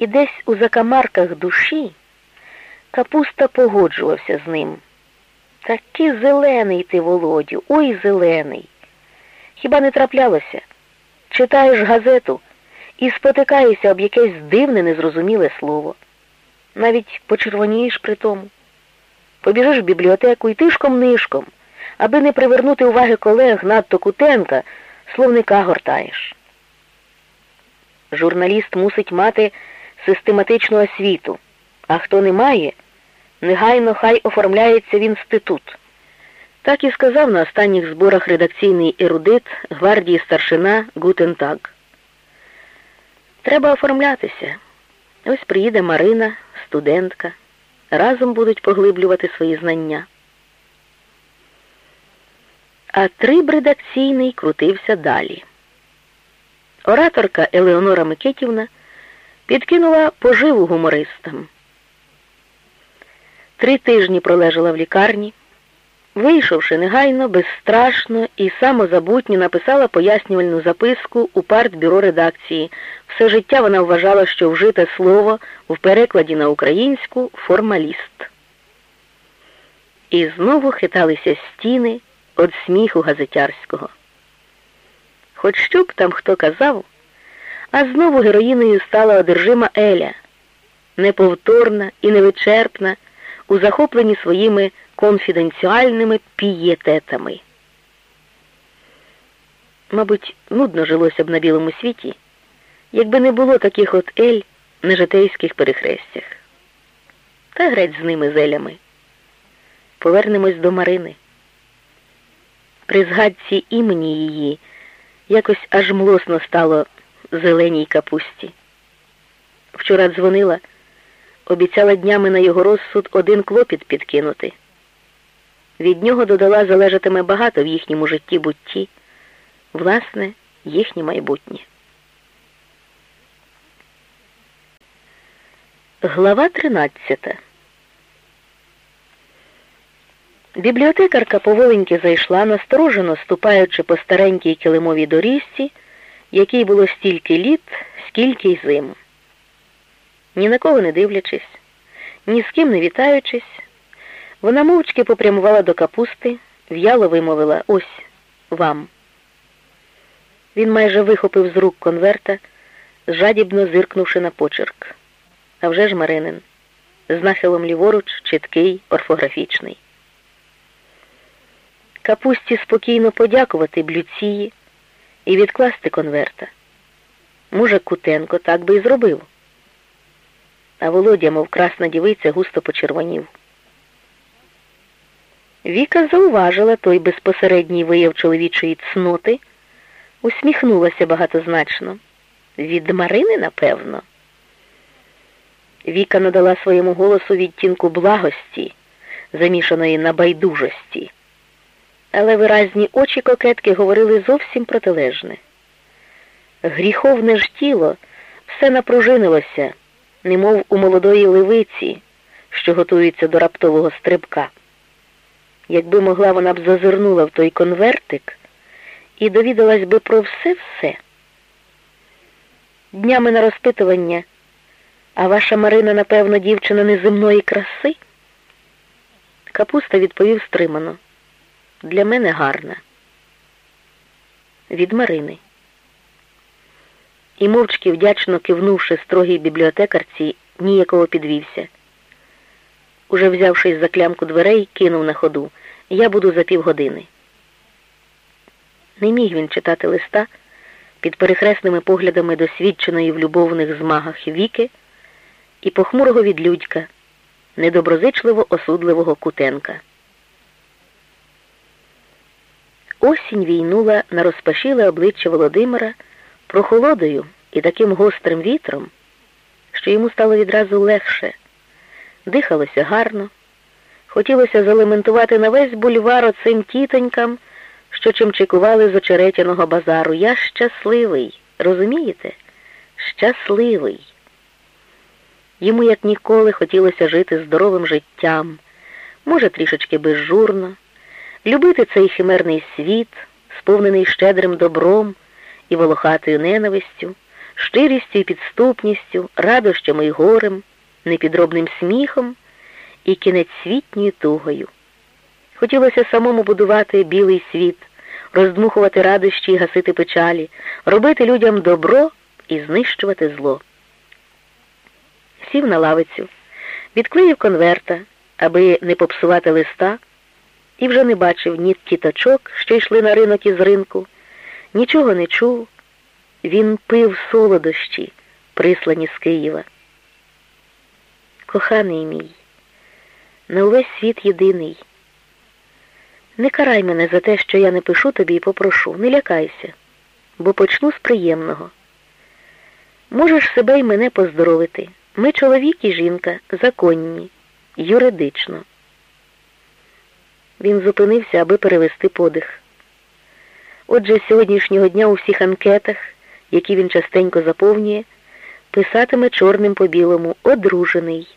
І десь у закамарках душі капуста погоджувався з ним. Такий зелений ти, Володю, ой зелений. Хіба не траплялося? Читаєш газету і спотикаєшся об якесь дивне, незрозуміле слово. Навіть почервонієш при тому. Побіжиш в бібліотеку і тишком-нишком, аби не привернути уваги колег надто кутенка, словника гортаєш. Журналіст мусить мати систематичну освіту, а хто не має, негайно хай оформляється в інститут. Так і сказав на останніх зборах редакційний ерудит гвардії старшина Гутентаг. Треба оформлятися. Ось приїде Марина, студентка. Разом будуть поглиблювати свої знання. А триб редакційний крутився далі. Ораторка Елеонора Микитівна підкинула поживу гумористам. Три тижні пролежала в лікарні. Вийшовши негайно, безстрашно і самозабутньо написала пояснювальну записку у партбюро редакції. Все життя вона вважала, що вжите слово в перекладі на українську формаліст. І знову хиталися стіни від сміху газетярського. Хоч що б там хто казав, а знову героїною стала одержима Еля, неповторна і невичерпна у захопленні своїми конфіденціальними пієтетами. Мабуть, нудно жилося б на білому світі, якби не було таких от ель на житейських перехрестях. Та греть з ними зелями. Повернемось до Марини. При згадці імені її якось аж млосно стало зеленій капусті. Вчора дзвонила, обіцяла днями на його розсуд один клопіт підкинути. Від нього додала залежатиме багато в їхньому житті бутті, власне, їхнє майбутнє. Глава 13 Бібліотекарка поволеньки зайшла, насторожено ступаючи по старенькій килимовій доріжці, якій було стільки літ, скільки й зим. Ні на кого не дивлячись, ні з ким не вітаючись, вона мовчки попрямувала до капусти, в'яло вимовила ось вам. Він майже вихопив з рук конверта, жадібно зиркнувши на почерк. А вже ж Маринин, з нахилом ліворуч, чіткий, орфографічний. Капусті спокійно подякувати блюції і відкласти конверта. Може, Кутенко так би і зробив. А Володя, мов красна дівиця, густо почервонів. Віка зауважила той безпосередній вияв чоловічої цноти, усміхнулася багатозначно. Від Марини, напевно. Віка надала своєму голосу відтінку благості, замішаної на байдужості. Але виразні очі кокетки говорили зовсім протилежне. Гріховне ж тіло все напружинилося, немов у молодої ливиці, що готується до раптового стрибка. Якби могла, вона б зазирнула в той конвертик і довідалась би про все-все. Днями на розпитування, а ваша Марина, напевно, дівчина неземної краси? Капуста відповів стримано. Для мене гарна. Від Марини. І мовчки, вдячно кивнувши строгій бібліотекарці, ніякого підвівся. Уже взявшись за клямку дверей, кинув на ходу. Я буду за півгодини. Не міг він читати листа під перехресними поглядами досвідченої в любовних змагах віки і похмурого відлюдька, недоброзичливо осудливого кутенка. Осінь війнула на розпашіле обличчя Володимира прохолодою і таким гострим вітром, що йому стало відразу легше, дихалося гарно. Хотілося залементувати на весь бульвар оцим тітонькам, що чимчикували з очеретяного базару. Я щасливий, розумієте? Щасливий. Йому, як ніколи, хотілося жити здоровим життям, може, трішечки безжурно, любити цей химерний світ, сповнений щедрим добром і волохатою ненавистю, щирістю і підступністю, радощами і горем, непідробним сміхом і кінецьсвітньою тугою. Хотілося самому будувати білий світ, роздмухувати радощі і гасити печалі, робити людям добро і знищувати зло. Сів на лавицю, відклеїв конверта, аби не попсувати листа, і вже не бачив ні тіточок, що йшли на ринок із ринку, нічого не чув. Він пив солодощі, прислані з Києва. Коханий мій, на увесь світ єдиний. Не карай мене за те, що я не пишу тобі і попрошу, не лякайся, бо почну з приємного. Можеш себе й мене поздоровити. Ми чоловік і жінка, законні, юридично. Він зупинився, аби перевести подих. Отже, з сьогоднішнього дня у всіх анкетах, які він частенько заповнює, писатиме чорним по білому одружений.